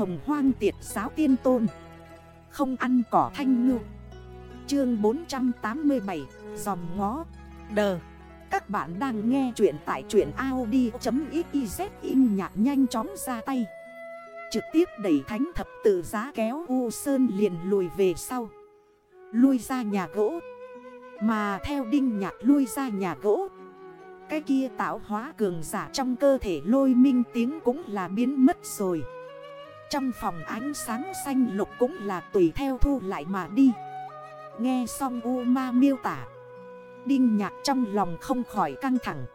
hồng hoang tiệt giáo tiên tôn. Không ăn cỏ thanh ngư. Chương 487 Dòng ngó. Đờ. Các bạn đang nghe chuyện tại chuyện Audi.xyz in nhạc nhanh chóng ra tay. Trực tiếp đẩy thánh thập tự giá kéo U Sơn liền lùi về sau. Lui ra nhà gỗ. Mà theo đinh nhạc lui ra nhà gỗ. Cái kia tạo hóa cường giả trong cơ thể lôi minh tiếng cũng là biến mất rồi. Trong phòng ánh sáng xanh lục cũng là tùy theo thu lại mà đi. Nghe xong U ma miêu tả, Đinh nhạc trong lòng không khỏi căng thẳng.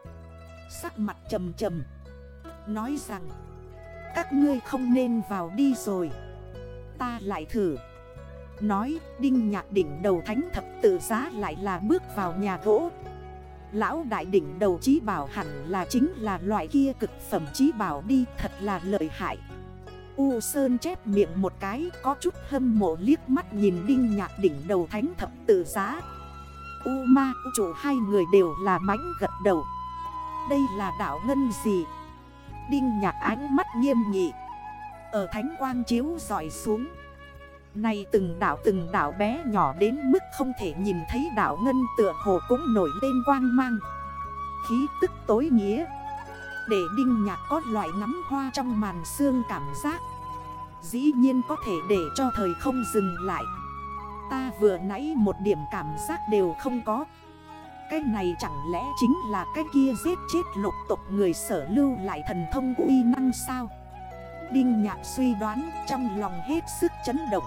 Sắc mặt trầm trầm, Nói rằng, Các ngươi không nên vào đi rồi. Ta lại thử. Nói, đinh nhạc đỉnh đầu thánh thập tự giá lại là bước vào nhà gỗ. Lão đại đỉnh đầu trí bảo hẳn là chính là loại kia cực phẩm trí bảo đi, thật là lợi hại. U Sơn chép miệng một cái, có chút hâm mộ liếc mắt nhìn đinh nhạc đỉnh đầu thánh thập tự giá. U ma, U chủ, hai người đều là mánh gật đầu. Đây là đảo ngân gì? Đinh nhạc ánh mắt nghiêm nghị. Ở thánh quang chiếu dọi xuống. Này từng đảo từng đảo bé nhỏ đến mức không thể nhìn thấy đảo ngân tựa hồ cũng nổi lên quang mang. Khí tức tối nghĩa. Để đinh nhạc có loại ngắm hoa trong màn xương cảm giác. Dĩ nhiên có thể để cho thời không dừng lại. Ta vừa nãy một điểm cảm giác đều không có. Cái này chẳng lẽ chính là cái kia giết chết lục tục người sở lưu lại thần thông uy năng sao? Đinh nhạc suy đoán trong lòng hết sức chấn động.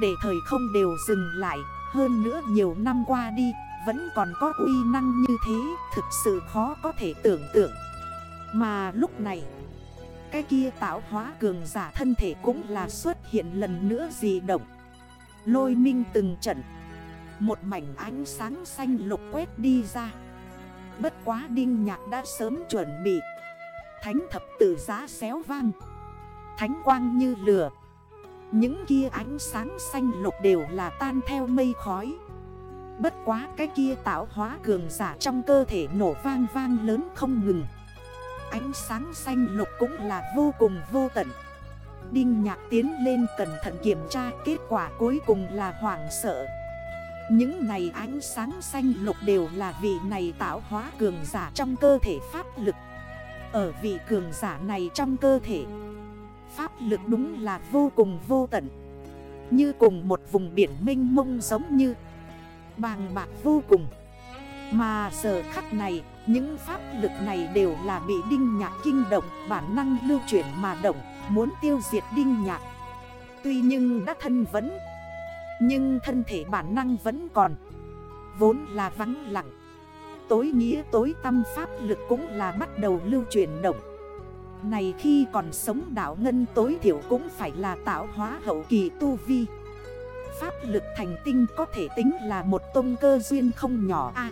Để thời không đều dừng lại, Hơn nữa nhiều năm qua đi, Vẫn còn có uy năng như thế, Thực sự khó có thể tưởng tượng. Mà lúc này, Cái kia tạo hóa cường giả thân thể cũng là xuất hiện lần nữa gì động. Lôi minh từng trận, Một mảnh ánh sáng xanh lục quét đi ra. Bất quá đinh nhạc đã sớm chuẩn bị. Thánh thập tử giá xéo vang. Thánh quang như lửa. Những kia ánh sáng xanh lục đều là tan theo mây khói. Bất quá cái kia tạo hóa cường giả trong cơ thể nổ vang vang lớn không ngừng. Ánh sáng xanh lục cũng là vô cùng vô tận. Đinh nhạc tiến lên cẩn thận kiểm tra, Kết quả cuối cùng là hoảng sợ. Những này ánh sáng xanh lục đều là vị này tạo hóa cường giả trong cơ thể pháp lực. Ở vị cường giả này trong cơ thể, Pháp lực đúng là vô cùng vô tận. Như cùng một vùng biển mênh mông giống như, Bàng bạc vô cùng. Mà giờ khắc này, Những pháp lực này đều là bị đinh nhạc kinh động, Bản năng lưu chuyển mà động, Muốn tiêu diệt đinh nhạc. Tuy nhưng đã thân vẫn, Nhưng thân thể bản năng vẫn còn. Vốn là vắng lặng. Tối nghĩa tối tâm pháp lực cũng là bắt đầu lưu chuyển động. Này khi còn sống đảo ngân tối thiểu cũng phải là tạo hóa hậu kỳ tu vi. Pháp lực thành tinh có thể tính là một tôn cơ duyên không nhỏ a.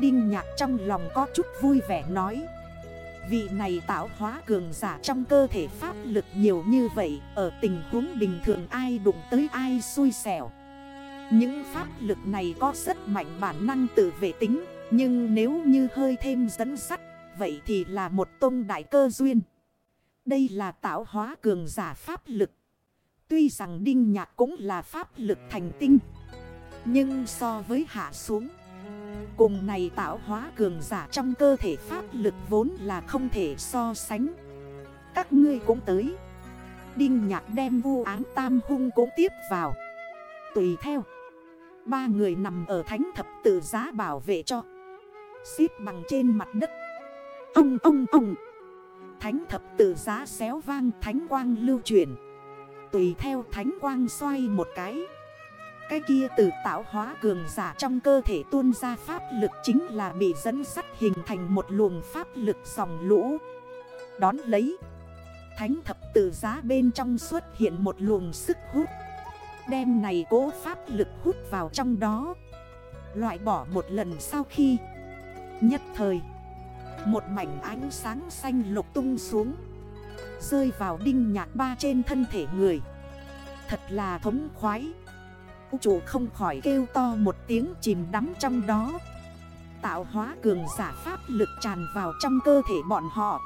Đinh nhạc trong lòng có chút vui vẻ nói. Vị này tạo hóa cường giả trong cơ thể pháp lực nhiều như vậy, Ở tình huống bình thường ai đụng tới ai xui xẻo. Những pháp lực này có rất mạnh bản năng tự vệ tính, Nhưng nếu như hơi thêm dẫn sắt, Vậy thì là một tôn đại cơ duyên. Đây là tạo hóa cường giả pháp lực. Tuy rằng đinh nhạc cũng là pháp lực thành tinh, Nhưng so với hạ xuống Cùng này tạo hóa cường giả trong cơ thể pháp lực vốn là không thể so sánh. Các ngươi cũng tới. Đinh nhạc đem vu án tam hung cũng tiếp vào. Tùy theo. Ba người nằm ở thánh thập tự giá bảo vệ cho. Xít bằng trên mặt đất. Ông ông ông. Thánh thập tự giá xéo vang thánh quang lưu chuyển. Tùy theo thánh quang xoay một cái cái kia từ tạo hóa cường giả trong cơ thể tuôn ra pháp lực chính là bị dẫn sắt hình thành một luồng pháp lực dòng lũ. Đón lấy. Thánh thập tử giá bên trong xuất hiện một luồng sức hút. Đem này cố pháp lực hút vào trong đó. Loại bỏ một lần sau khi. Nhất thời. Một mảnh ánh sáng xanh lục tung xuống. Rơi vào đinh nhạc ba trên thân thể người. Thật là thống khoái chủ không khỏi kêu to một tiếng chìm đắm trong đó. Tạo hóa cường giả pháp lực tràn vào trong cơ thể bọn họ.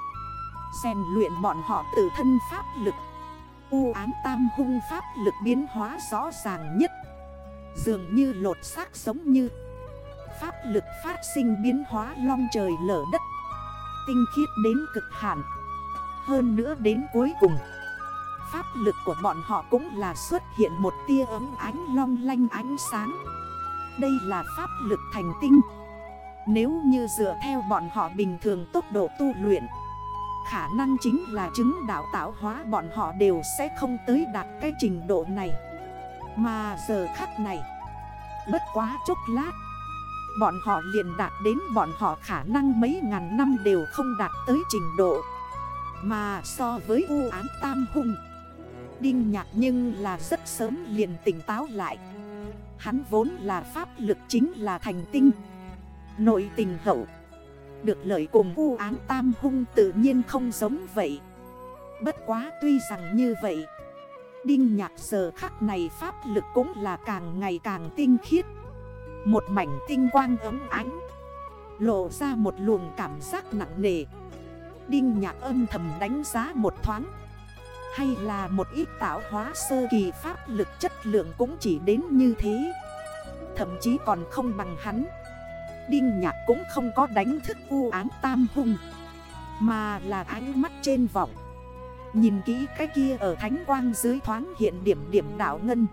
Xèn luyện bọn họ tự thân pháp lực. U ám tam hung pháp lực biến hóa rõ ràng nhất. Dường như lột xác giống như. Pháp lực phát sinh biến hóa long trời lở đất. Tinh khiết đến cực hạn. Hơn nữa đến cuối cùng Pháp lực của bọn họ cũng là xuất hiện một tia ấm ánh long lanh ánh sáng. Đây là pháp lực thành tinh. Nếu như dựa theo bọn họ bình thường tốc độ tu luyện, Khả năng chính là chứng đạo tạo hóa bọn họ đều sẽ không tới đạt cái trình độ này. Mà giờ khắc này, Bất quá chốc lát, Bọn họ liền đạt đến bọn họ khả năng mấy ngàn năm đều không đạt tới trình độ. Mà so với u án tam hung Đinh nhạc nhưng là rất sớm liền tỉnh táo lại. Hắn vốn là pháp lực chính là thành tinh. Nội tình hậu. Được lợi cùng u án tam hung tự nhiên không giống vậy. Bất quá tuy rằng như vậy Đinh nhạc giờ khắc này pháp lực cũng là càng ngày càng tinh khiết. Một mảnh tinh quang ấm ánh, Lộ ra một luồng cảm giác nặng nề. Đinh nhạc âm thầm đánh giá một thoáng. Hay là một ít tạo hóa sơ kỳ pháp lực chất lượng cũng chỉ đến như thế. Thậm chí còn không bằng hắn. Đinh nhạc cũng không có đánh thức u án tam hung, Mà là ánh mắt trên vọng. Nhìn kỹ cái kia ở thánh quang dưới thoáng hiện điểm điểm đảo ngân.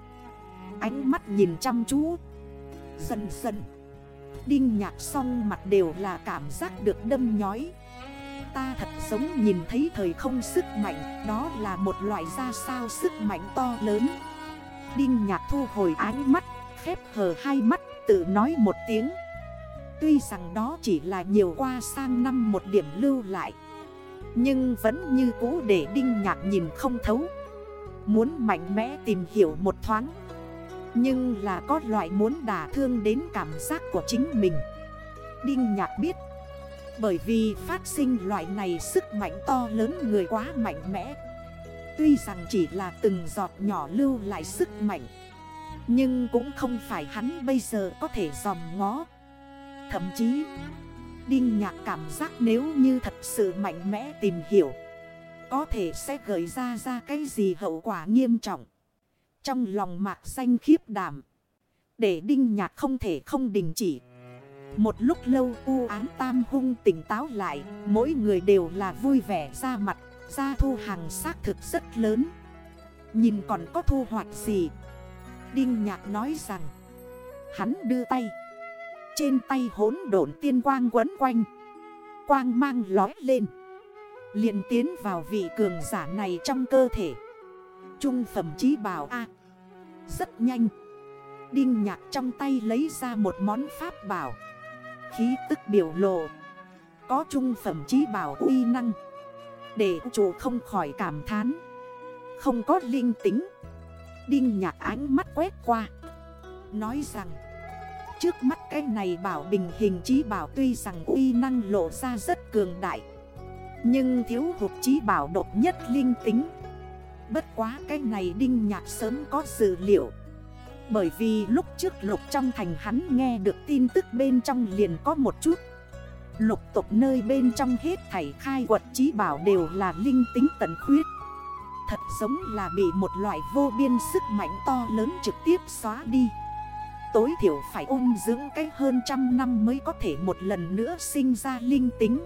Ánh mắt nhìn chăm chú. Dần dần, Đinh nhạc xong mặt đều là cảm giác được đâm nhói. Ta thật giống nhìn thấy thời không sức mạnh, Đó là một loại ra sao sức mạnh to lớn. Đinh nhạc thu hồi ánh mắt, Khép hờ hai mắt, tự nói một tiếng. Tuy rằng đó chỉ là nhiều qua sang năm một điểm lưu lại, Nhưng vẫn như cũ để Đinh Nhạc nhìn không thấu. Muốn mạnh mẽ tìm hiểu một thoáng, Nhưng là có loại muốn đả thương đến cảm giác của chính mình. Đinh Nhạc biết bởi vì phát sinh loại này sức mạnh to lớn người quá mạnh mẽ. Tuy rằng chỉ là từng giọt nhỏ lưu lại sức mạnh, Nhưng cũng không phải hắn bây giờ có thể dòm ngó. Thậm chí, Đinh nhạc cảm giác nếu như thật sự mạnh mẽ tìm hiểu, Có thể sẽ gợi ra ra cái gì hậu quả nghiêm trọng. Trong lòng mạc xanh khiếp đảm, Để đinh nhạc không thể không đình chỉ. Một lúc lâu u án tam hung tỉnh táo lại, Mỗi người đều là vui vẻ ra mặt, Ra thu hàng xác thực rất lớn. Nhìn còn có thu hoạch gì? Đinh nhạc nói rằng, Hắn đưa tay. Trên tay hốn độn tiên quang quấn quanh, Quang mang lói lên. Liền tiến vào vị cường giả này trong cơ thể. Trung phẩm chí bảo A. Rất nhanh. Đinh nhạc trong tay lấy ra một món pháp bảo. Khí tức biểu lộ. Có trung phẩm trí bảo uy năng. Để chủ không khỏi cảm thán. Không có linh tính. Đinh nhạc ánh mắt quét qua. Nói rằng, Trước mắt cái này bảo bình hình trí bảo tuy rằng uy năng lộ ra rất cường đại. Nhưng thiếu hụt trí bảo độc nhất linh tính. Bất quá cái này đinh nhạc sớm có dữ liệu. Bởi vì lúc trước lục trong thành hắn nghe được tin tức bên trong liền có một chút. Lục tục nơi bên trong hết thảy khai quật trí bảo đều là linh tính tận khuyết. Thật giống là bị một loại vô biên sức mạnh to lớn trực tiếp xóa đi. Tối thiểu phải ôn dưỡng cách hơn trăm năm mới có thể một lần nữa sinh ra linh tính.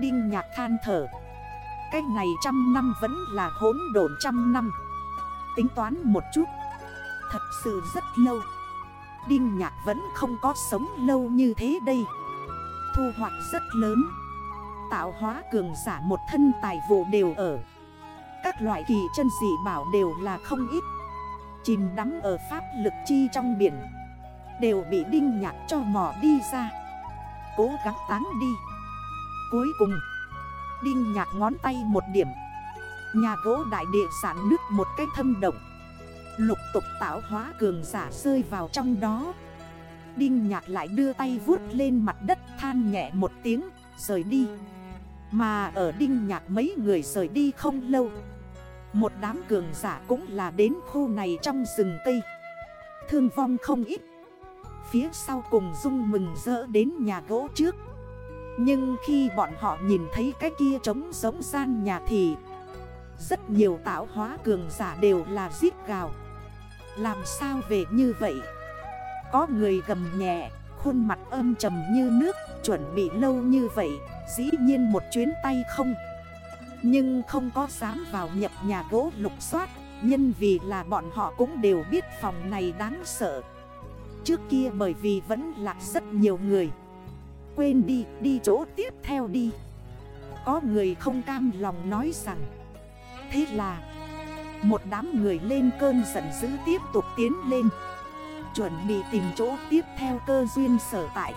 Đinh nhạc than thở. Cái này trăm năm vẫn là hốn đồn trăm năm. Tính toán một chút sự rất lâu. Đinh nhạc vẫn không có sống lâu như thế đây. Thu hoạch rất lớn. Tạo hóa cường giả một thân tài vụ đều ở. Các loại kỳ chân dị bảo đều là không ít. Chìm đắm ở pháp lực chi trong biển. Đều bị đinh nhạc cho mò đi ra. Cố gắng tán đi. Cuối cùng, Đinh nhạc ngón tay một điểm. Nhà gỗ đại địa sản nước một cái thâm động. Lục tục tạo hóa cường giả rơi vào trong đó. Đinh nhạc lại đưa tay vuốt lên mặt đất than nhẹ một tiếng, Rời đi. Mà ở đinh nhạc mấy người rời đi không lâu. Một đám cường giả cũng là đến khu này trong rừng cây. Thương vong không ít. Phía sau cùng dung mừng rỡ đến nhà gỗ trước. Nhưng khi bọn họ nhìn thấy cái kia trống giống gian nhà thì Rất nhiều tạo hóa cường giả đều là giết gào. Làm sao về như vậy? Có người gầm nhẹ Khuôn mặt âm trầm như nước Chuẩn bị lâu như vậy Dĩ nhiên một chuyến tay không. Nhưng không có dám vào nhập nhà gỗ lục soát Nhân vì là bọn họ cũng đều biết phòng này đáng sợ. Trước kia bởi vì vẫn lạc rất nhiều người. Quên đi, đi chỗ tiếp theo đi. Có người không cam lòng nói rằng Thế là một đám người lên cơn giận dữ tiếp tục tiến lên. Chuẩn bị tìm chỗ tiếp theo cơ duyên sở tại.